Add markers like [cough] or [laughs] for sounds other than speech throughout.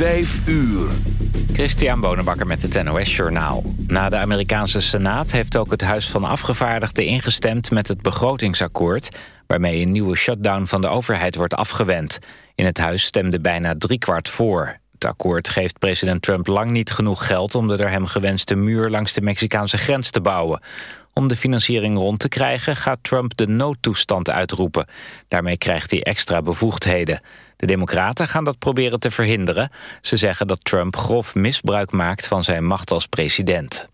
Vijf uur. Christian Bonenbakker met het NOS Journaal. Na de Amerikaanse Senaat heeft ook het Huis van Afgevaardigden ingestemd met het begrotingsakkoord... waarmee een nieuwe shutdown van de overheid wordt afgewend. In het huis stemde bijna driekwart voor. Het akkoord geeft president Trump lang niet genoeg geld... om de door hem gewenste muur langs de Mexicaanse grens te bouwen. Om de financiering rond te krijgen gaat Trump de noodtoestand uitroepen. Daarmee krijgt hij extra bevoegdheden. De democraten gaan dat proberen te verhinderen. Ze zeggen dat Trump grof misbruik maakt van zijn macht als president.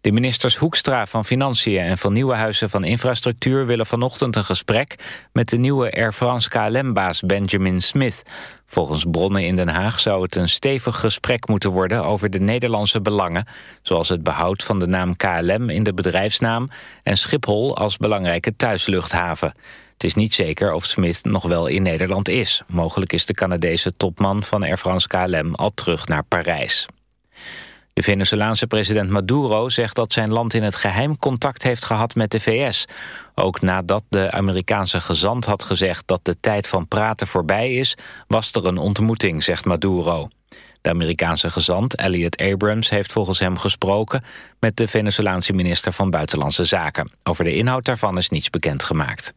De ministers Hoekstra van Financiën en van Nieuwenhuizen van Infrastructuur willen vanochtend een gesprek met de nieuwe Air France KLM-baas Benjamin Smith. Volgens bronnen in Den Haag zou het een stevig gesprek moeten worden over de Nederlandse belangen, zoals het behoud van de naam KLM in de bedrijfsnaam en Schiphol als belangrijke thuisluchthaven. Het is niet zeker of Smith nog wel in Nederland is. Mogelijk is de Canadese topman van Air France KLM al terug naar Parijs. De Venezolaanse president Maduro zegt dat zijn land in het geheim contact heeft gehad met de VS. Ook nadat de Amerikaanse gezant had gezegd dat de tijd van praten voorbij is, was er een ontmoeting, zegt Maduro. De Amerikaanse gezant Elliot Abrams heeft volgens hem gesproken met de Venezolaanse minister van Buitenlandse Zaken. Over de inhoud daarvan is niets bekendgemaakt.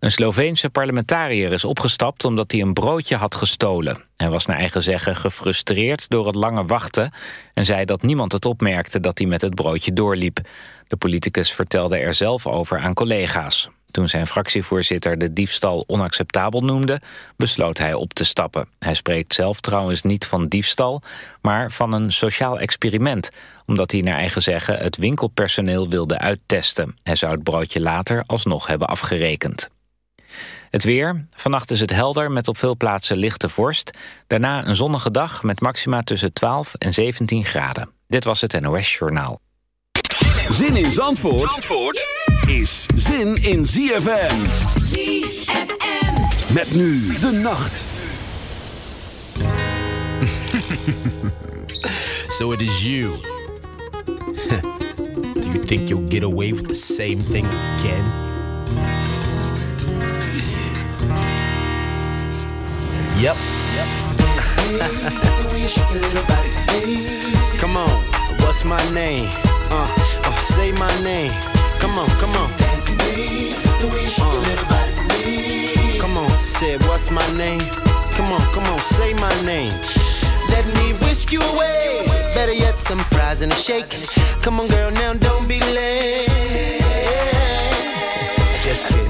Een Sloveense parlementariër is opgestapt omdat hij een broodje had gestolen. Hij was naar eigen zeggen gefrustreerd door het lange wachten... en zei dat niemand het opmerkte dat hij met het broodje doorliep. De politicus vertelde er zelf over aan collega's. Toen zijn fractievoorzitter de diefstal onacceptabel noemde... besloot hij op te stappen. Hij spreekt zelf trouwens niet van diefstal, maar van een sociaal experiment... omdat hij naar eigen zeggen het winkelpersoneel wilde uittesten. Hij zou het broodje later alsnog hebben afgerekend. Het weer. Vannacht is het helder met op veel plaatsen lichte vorst. Daarna een zonnige dag met maxima tussen 12 en 17 graden. Dit was het NOS Journaal. Zin in Zandvoort, Zandvoort is zin in ZFM. ZFM. Met nu de nacht. [laughs] so it is you. [laughs] Do you think you'll get away with the same thing again? Yep. [laughs] come on, what's my name? Uh, uh, say my name. Come on, come on. Uh, come on, say what's my name? Come on, come on, say my name. Let me whisk you away. Better yet, some fries and a shake. Come on, girl, now don't be late. Just kidding.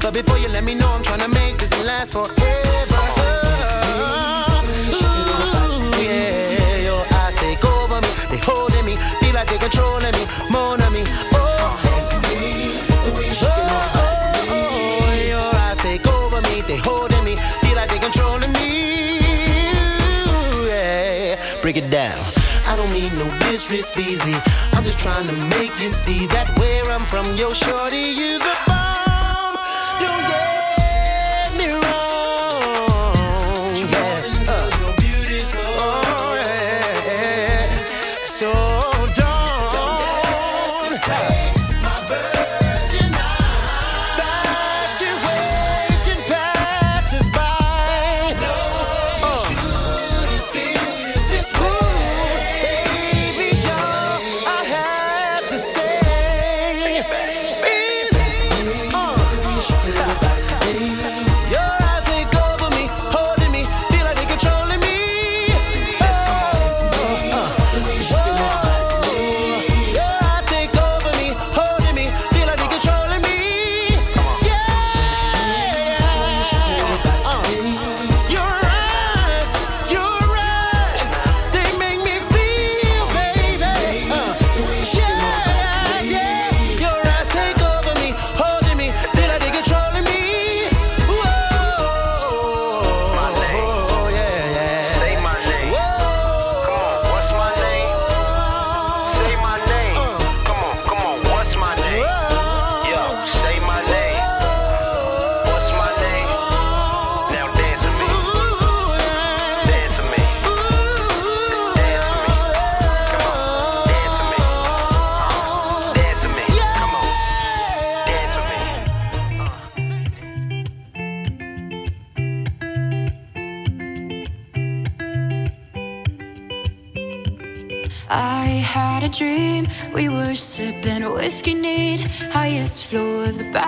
But before you let me know, I'm trying to make this last forever. Ooh, yeah, your eyes take over me, they holding me, feel like they controlling me, more on me. Oh oh, oh, oh, your eyes take over me, they holding me, feel like they controlling me. Yeah, break it down. I don't need no business busy. I'm just trying to make you see that where I'm from, yo, shorty, you the highest floor of the Bowery,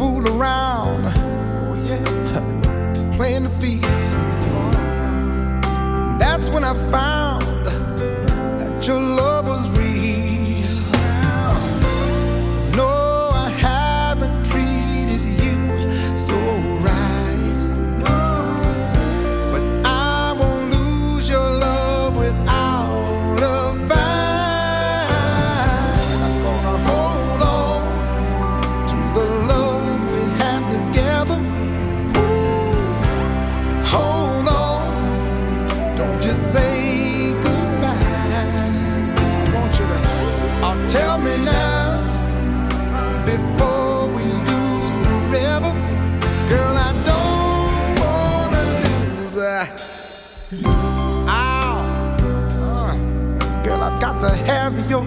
fool around. Oh, yeah. [laughs] Playing the field. That's when I found that your love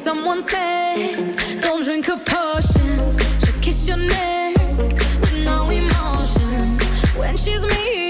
Someone said, don't drink her potions. She'll kiss your neck with no emotion when she's me.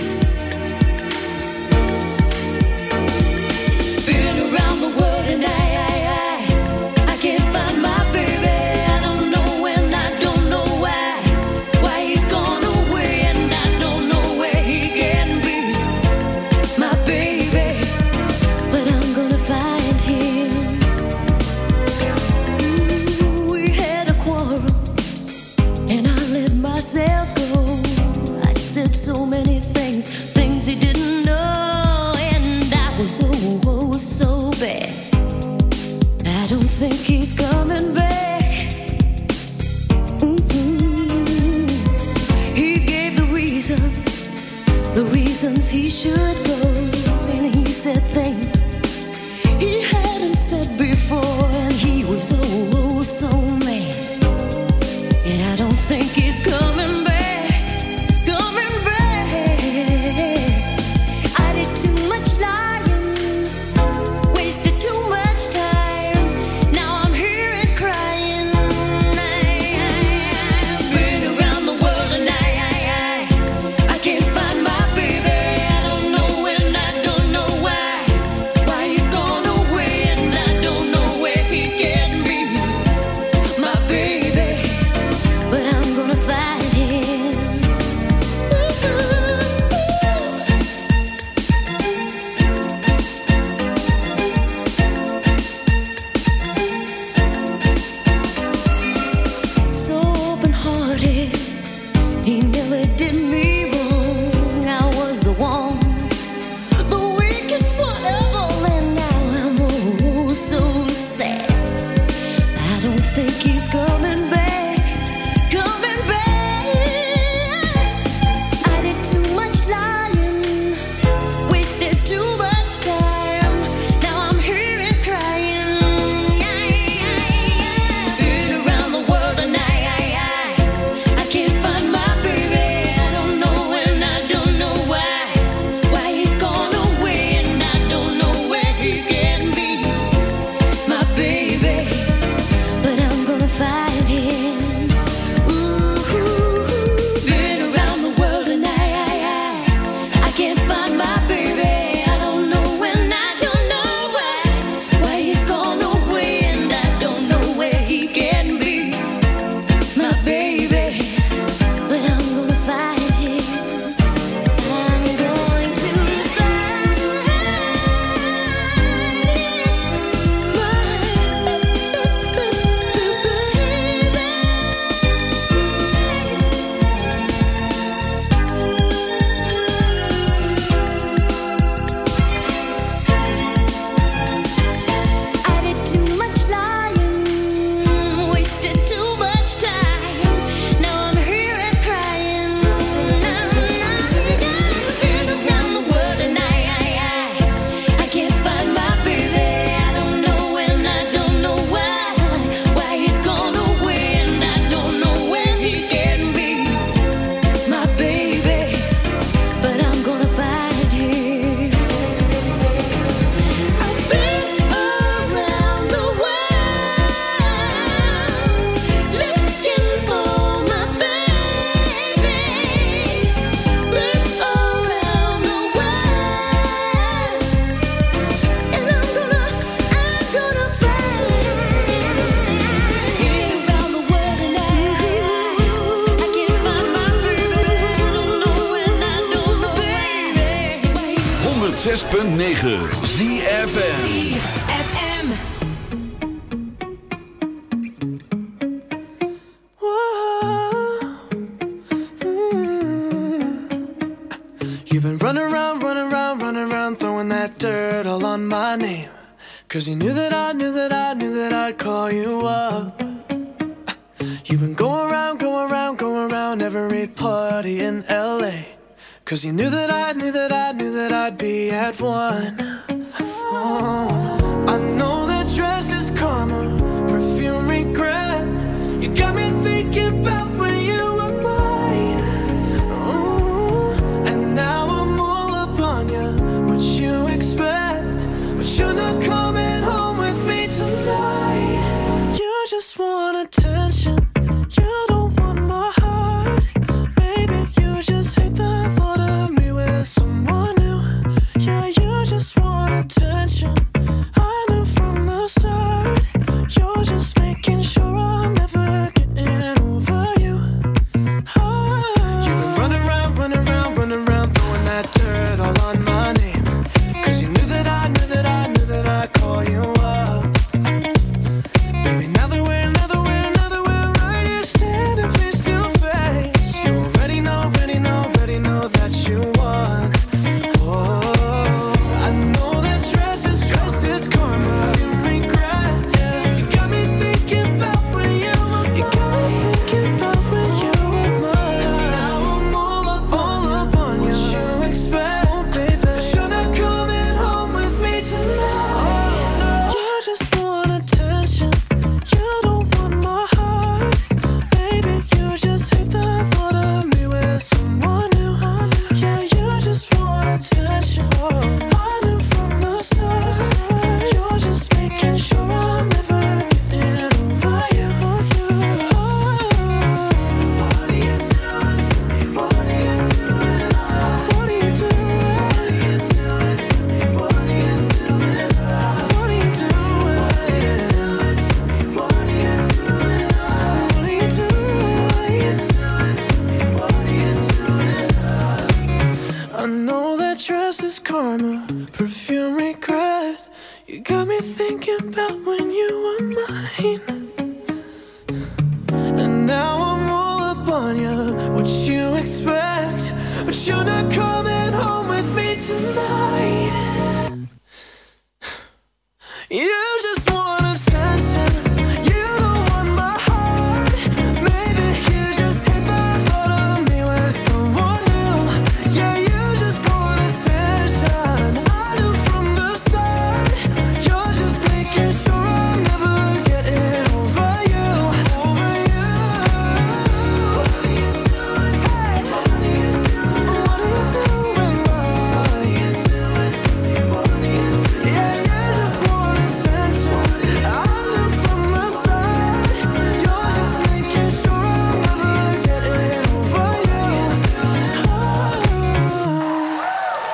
106.9 ZFN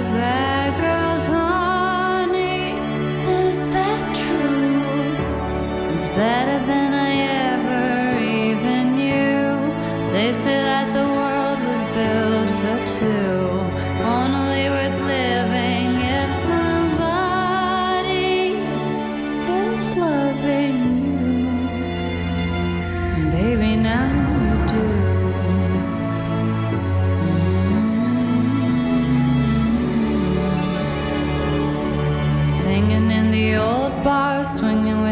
the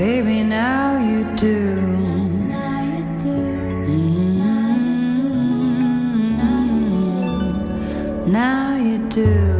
baby, now you do. Mm-hmm. Now you do. Now you do.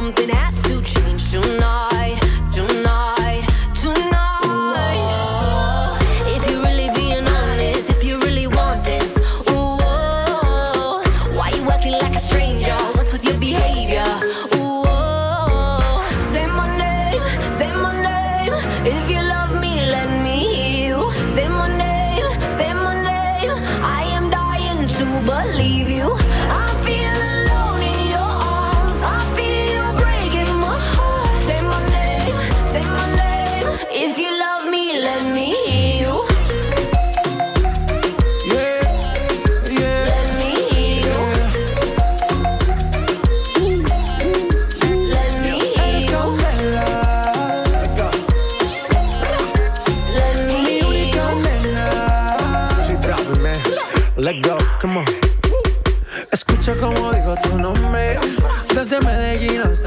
something has